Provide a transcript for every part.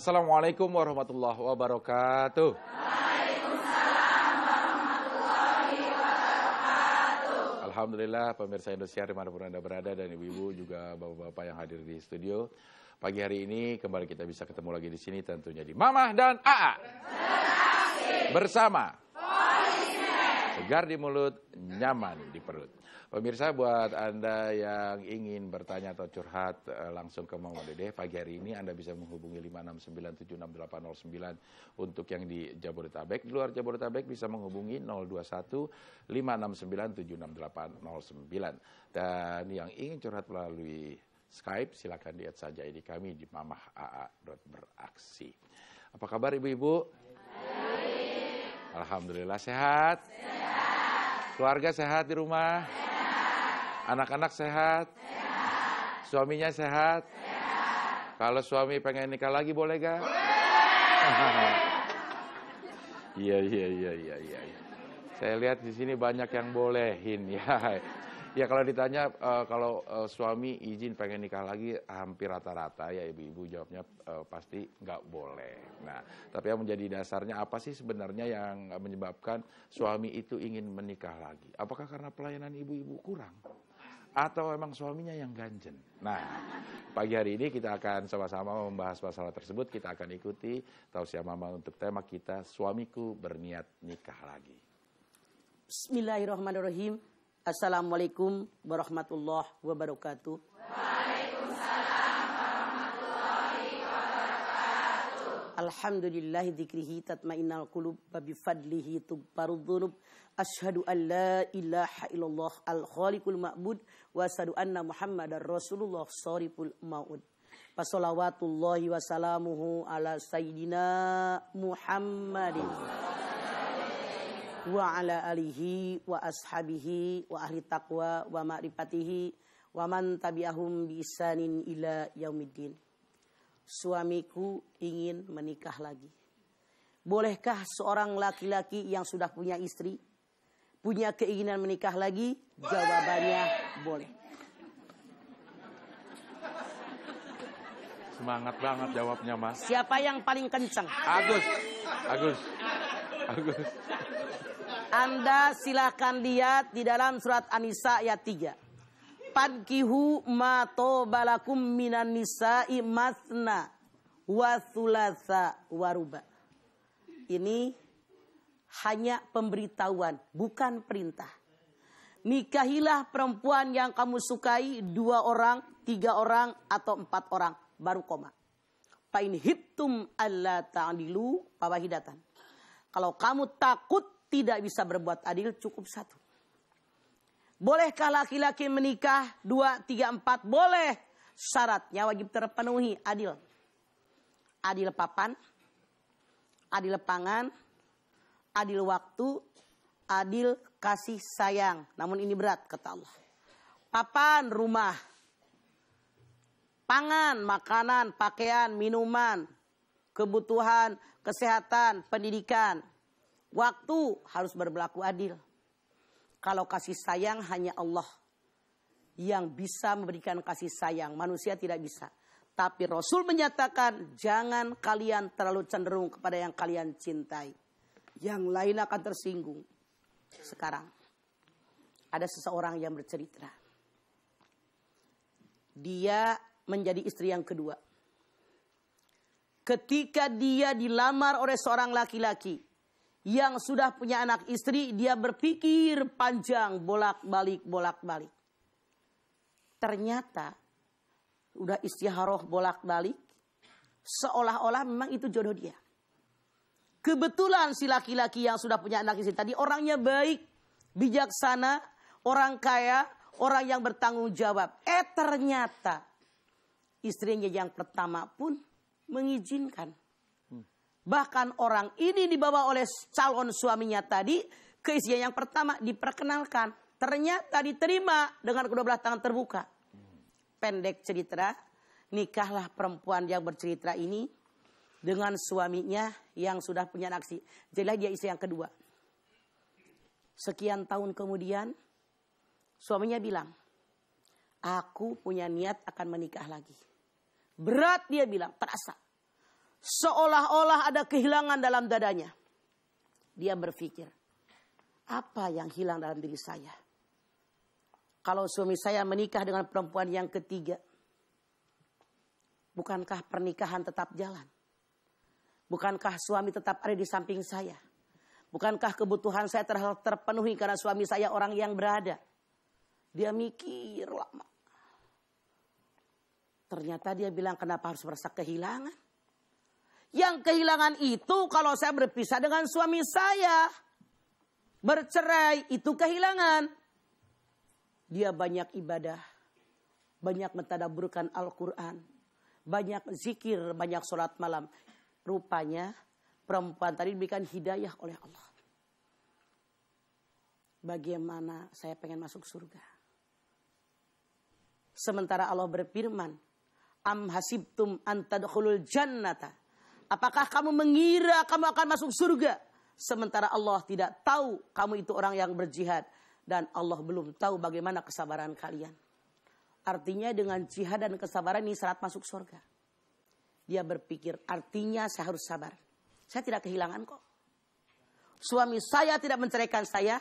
Assalamualaikum warahmatullahi wabarakatuh. Alhamdulillah pemirsa Indonesia di mana pun Anda berada dan ibu-ibu juga bapak-bapak yang hadir di studio. Pagi hari ini kembali kita bisa ketemu lagi di sini tentunya di Mama dan AA. Bersama. Segar di mulut, nyaman di perut. Pemirsa buat Anda yang ingin bertanya atau curhat eh, langsung ke Mama Dede pagi hari ini Anda bisa menghubungi 569768809 untuk yang di Jabodetabek. Di luar Jabodetabek bisa menghubungi 021 569768809. Dan yang ingin curhat melalui Skype silakan lihat saja ini kami di mamahaa.beraksi. Apa kabar ibu-ibu? Alhamdulillah sehat. Sehat. Keluarga sehat di rumah? Anak-anak sehat? sehat? Suaminya sehat? sehat? Kalau suami pengen nikah lagi boleh gak? Iya, iya, iya, iya, iya. Saya lihat di sini banyak yang bolehin ya. Ya kalau ditanya uh, kalau uh, suami izin pengen nikah lagi hampir rata-rata ya ibu-ibu jawabnya uh, pasti nggak boleh. Nah tapi yang menjadi dasarnya apa sih sebenarnya yang menyebabkan suami itu ingin menikah lagi? Apakah karena pelayanan ibu-ibu kurang? Atau memang suaminya yang ganjen. Nah, pagi hari ini kita akan sama-sama membahas masalah tersebut. Kita akan ikuti tausiah mama untuk tema kita, suamiku berniat nikah lagi. Bismillahirrahmanirrahim. Assalamualaikum warahmatullahi wabarakatuh. Alhamdulillah dzikrihi tatmainnal qulub wa bi fadlihi tubbarud dzunub. Asyhadu an la ilaha illallah al khaliqul ma'bud wa asyhadu anna Muhammadar Rasulullah shariful maud. Wassalawatullahi wa salamuhu ala sayyidina Muhammadin wa ala alihi wa ashabihi wa ahli taqwa wa ma'rifatihi wa man tabi'ahum bi isanin ila yaumiddin suamiku ingin menikah lagi. Bolehkah seorang laki-laki yang sudah punya istri punya keinginan menikah lagi? Jawabannya boleh. Semangat banget jawabnya, Mas. Siapa yang paling kencang? Agus. Agus. Agus. Anda silakan lihat di dalam surat An-Nisa ayat 3. Padkihu ma balakum minan nisa'i masna wa thulatha waruba. Ini hanya pemberitahuan, bukan perintah. Nikahilah perempuan yang kamu sukai dua orang, tiga orang, atau empat orang. Baru koma. Pain hittum alla ta'adilu pawahidatan. Kalau kamu takut tidak bisa berbuat adil, cukup satu. Bolehkah laki-laki menikah dua, tiga, empat? Boleh. Syaratnya wajib terpenuhi. Adil. Adil papan. Adil pangan. Adil waktu. Adil kasih sayang. Namun ini berat kata Allah. Papan rumah. Pangan, makanan, pakaian, minuman. Kebutuhan, kesehatan, pendidikan. Waktu harus berberlaku adil kalau kasih sayang hanya Allah yang bisa memberikan kasih sayang. Manusia tidak bisa. Tapi Rasul menyatakan jangan kalian terlalu cenderung kepada yang kalian cintai. Yang lain akan tersinggung. Sekarang ada seseorang yang bercerita. Dia menjadi istri yang kedua. Ketika dia dilamar oleh seorang laki-laki, yang sudah punya anak istri, dia berpikir panjang, bolak-balik, bolak-balik. Ternyata udah istiharoh bolak-balik, seolah-olah memang itu jodoh dia. Kebetulan si laki-laki yang sudah punya anak istri tadi orangnya baik, bijaksana, orang kaya, orang yang bertanggung jawab. Eh ternyata istrinya yang pertama pun mengizinkan Bahkan orang ini dibawa oleh calon suaminya tadi ke istrinya yang pertama diperkenalkan. Ternyata diterima dengan kedua belah tangan terbuka. Pendek cerita, nikahlah perempuan yang bercerita ini dengan suaminya yang sudah punya aksi. Jadilah dia istri yang kedua. Sekian tahun kemudian, suaminya bilang, aku punya niat akan menikah lagi. Berat dia bilang, terasa. Seolah-olah ada kehilangan dalam dadanya. Dia berpikir, apa yang hilang dalam diri saya? Kalau suami saya menikah dengan perempuan yang ketiga, bukankah pernikahan tetap jalan? Bukankah suami tetap ada di samping saya? Bukankah kebutuhan saya terpenuhi karena suami saya orang yang berada? Dia mikir lama. Ternyata dia bilang kenapa harus merasa kehilangan? Yang kehilangan itu kalau saya berpisah dengan suami saya. Bercerai itu kehilangan. Dia banyak ibadah. Banyak mentadaburkan Al-Quran. Banyak zikir, banyak sholat malam. Rupanya perempuan tadi diberikan hidayah oleh Allah. Bagaimana saya pengen masuk surga. Sementara Allah berfirman, Am hasibtum antadkhulul jannata. Apakah kamu mengira kamu akan masuk surga? Sementara Allah tidak tahu kamu itu orang yang berjihad. Dan Allah belum tahu bagaimana kesabaran kalian. Artinya dengan jihad dan kesabaran ini syarat masuk surga. Dia berpikir artinya saya harus sabar. Saya tidak kehilangan kok. Suami saya tidak menceraikan saya.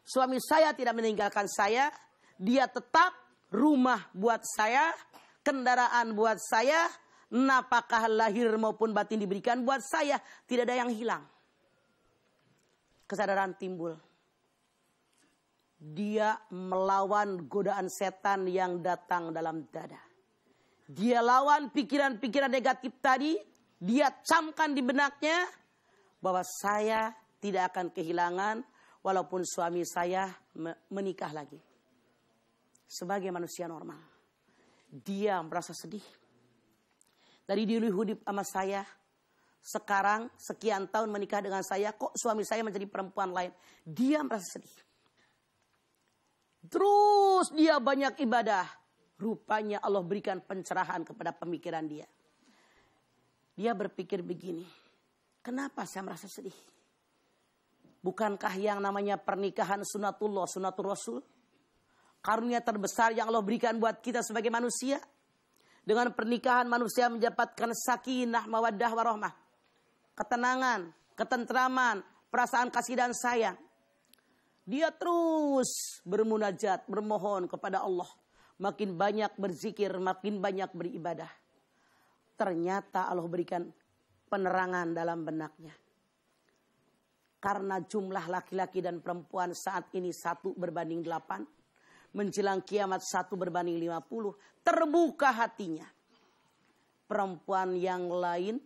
Suami saya tidak meninggalkan saya. Dia tetap rumah buat saya kendaraan buat saya, napakah lahir maupun batin diberikan buat saya, tidak ada yang hilang. Kesadaran timbul. Dia melawan godaan setan yang datang dalam dada. Dia lawan pikiran-pikiran negatif tadi, dia camkan di benaknya bahwa saya tidak akan kehilangan walaupun suami saya menikah lagi. Sebagai manusia normal dia merasa sedih. Dari dulu hidup sama saya, sekarang sekian tahun menikah dengan saya, kok suami saya menjadi perempuan lain. Dia merasa sedih. Terus dia banyak ibadah. Rupanya Allah berikan pencerahan kepada pemikiran dia. Dia berpikir begini, kenapa saya merasa sedih? Bukankah yang namanya pernikahan sunatullah, sunatul rasul? karunia terbesar yang Allah berikan buat kita sebagai manusia. Dengan pernikahan manusia mendapatkan sakinah, mawaddah, warahmah. Ketenangan, ketentraman, perasaan kasih dan sayang. Dia terus bermunajat, bermohon kepada Allah. Makin banyak berzikir, makin banyak beribadah. Ternyata Allah berikan penerangan dalam benaknya. Karena jumlah laki-laki dan perempuan saat ini satu berbanding delapan menjelang kiamat satu berbanding lima puluh terbuka hatinya. Perempuan yang lain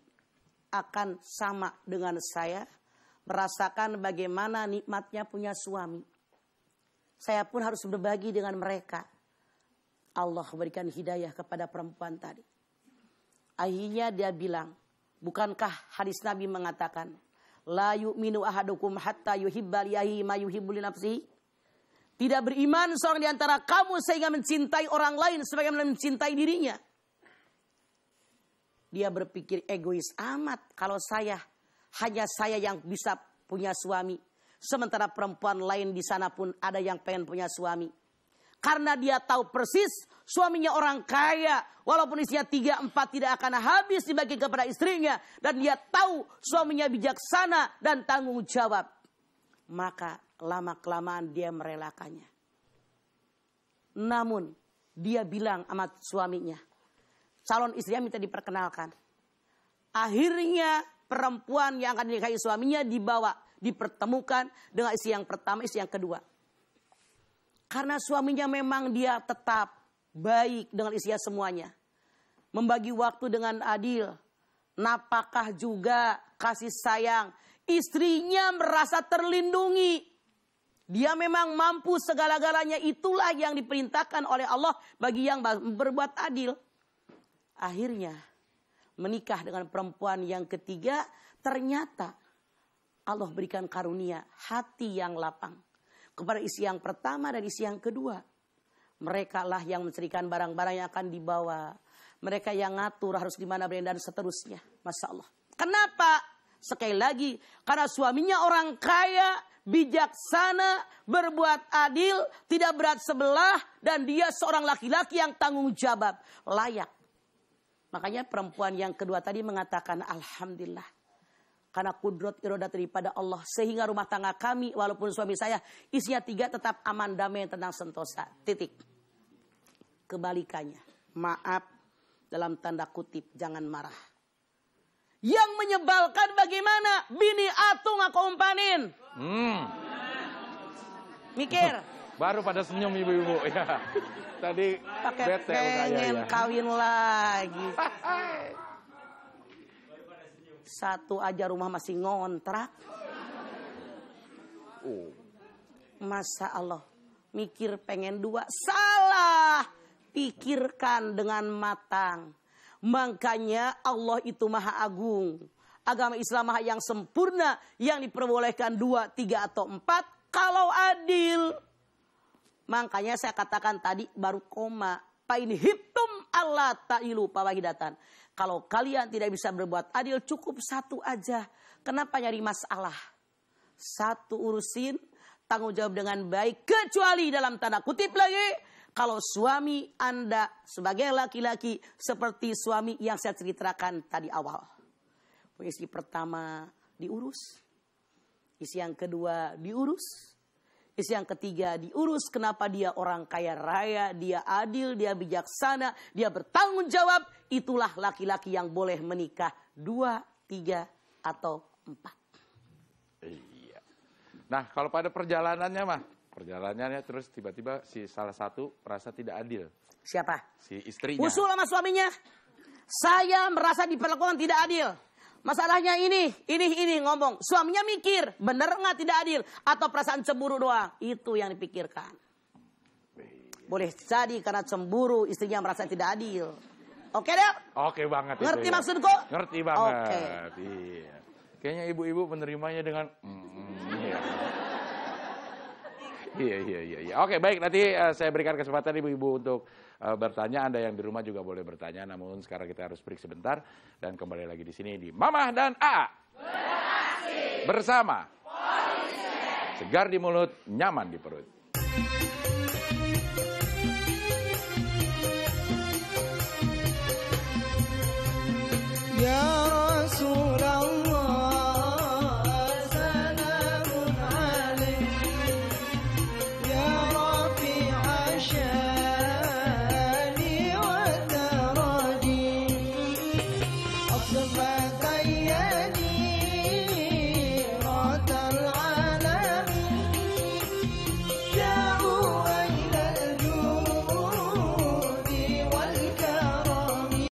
akan sama dengan saya merasakan bagaimana nikmatnya punya suami. Saya pun harus berbagi dengan mereka. Allah berikan hidayah kepada perempuan tadi. Akhirnya dia bilang, bukankah hadis Nabi mengatakan, la yu'minu ahadukum hatta yuhibba liyahi ma yuhibbu li nafsihi? Tidak beriman seorang di antara kamu sehingga mencintai orang lain sebagaimana mencintai dirinya. Dia berpikir egois amat kalau saya hanya saya yang bisa punya suami. Sementara perempuan lain di sana pun ada yang pengen punya suami. Karena dia tahu persis suaminya orang kaya. Walaupun isinya tiga empat tidak akan habis dibagi kepada istrinya. Dan dia tahu suaminya bijaksana dan tanggung jawab. Maka lama-kelamaan dia merelakannya. Namun dia bilang sama suaminya, calon istrinya minta diperkenalkan. Akhirnya perempuan yang akan dinikahi suaminya dibawa, dipertemukan dengan istri yang pertama, istri yang kedua. Karena suaminya memang dia tetap baik dengan istrinya semuanya. Membagi waktu dengan adil. Napakah juga kasih sayang. Istrinya merasa terlindungi dia memang mampu segala-galanya itulah yang diperintahkan oleh Allah bagi yang berbuat adil. Akhirnya menikah dengan perempuan yang ketiga ternyata Allah berikan karunia hati yang lapang kepada isi yang pertama dan isi yang kedua. Mereka lah yang mencerikan barang-barang yang akan dibawa. Mereka yang ngatur harus di mana dan seterusnya. Masya Allah. Kenapa? Sekali lagi, karena suaminya orang kaya, bijaksana, berbuat adil, tidak berat sebelah, dan dia seorang laki-laki yang tanggung jawab, layak. Makanya perempuan yang kedua tadi mengatakan Alhamdulillah. Karena kudrot irodat daripada Allah. Sehingga rumah tangga kami walaupun suami saya isinya tiga tetap aman damai tentang sentosa. Titik. Kebalikannya. Maaf dalam tanda kutip jangan marah. Yang menyebalkan bagaimana? Bini aku umpanin. Hmm. Mikir. Baru pada senyum ibu-ibu ya. Tadi Pakai bete pengen ya. kawin lagi. Satu aja rumah masih ngontrak. Oh. Masa Allah. Mikir pengen dua. Salah. Pikirkan dengan matang. Makanya Allah itu maha agung. Agama Islam yang sempurna. Yang diperbolehkan dua, tiga, atau empat. Kalau adil. Makanya saya katakan tadi baru koma. Pain hitum Allah ta'ilu pawahidatan. Kalau kalian tidak bisa berbuat adil cukup satu aja. Kenapa nyari masalah? Satu urusin tanggung jawab dengan baik. Kecuali dalam tanda kutip lagi. Kalau suami Anda sebagai laki-laki seperti suami yang saya ceritakan tadi awal. Istri pertama diurus. Istri yang kedua diurus. Istri yang ketiga diurus kenapa dia orang kaya raya, dia adil, dia bijaksana, dia bertanggung jawab. Itulah laki-laki yang boleh menikah dua, tiga, atau empat. Iya. Nah, kalau pada perjalanannya mah, perjalanannya terus tiba-tiba si salah satu merasa tidak adil. Siapa? Si istrinya. Usul sama suaminya. Saya merasa diperlakukan tidak adil. Masalahnya ini, ini, ini ngomong. Suaminya mikir, bener nggak tidak adil? Atau perasaan cemburu doang? Itu yang dipikirkan. Boleh jadi karena cemburu istrinya merasa tidak adil. Oke deh? Oke banget itu Ngerti ya. maksudku? Ngerti banget. Oke. Iya. Kayaknya ibu-ibu menerimanya dengan mm. Iya, iya, iya, iya. Oke, baik. Nanti eh, saya berikan kesempatan ibu-ibu untuk eh, bertanya. Anda yang di rumah juga boleh bertanya. Namun sekarang kita harus break sebentar. Dan kembali lagi di sini di Mamah dan A. Bersama. Segar di mulut, nyaman di perut.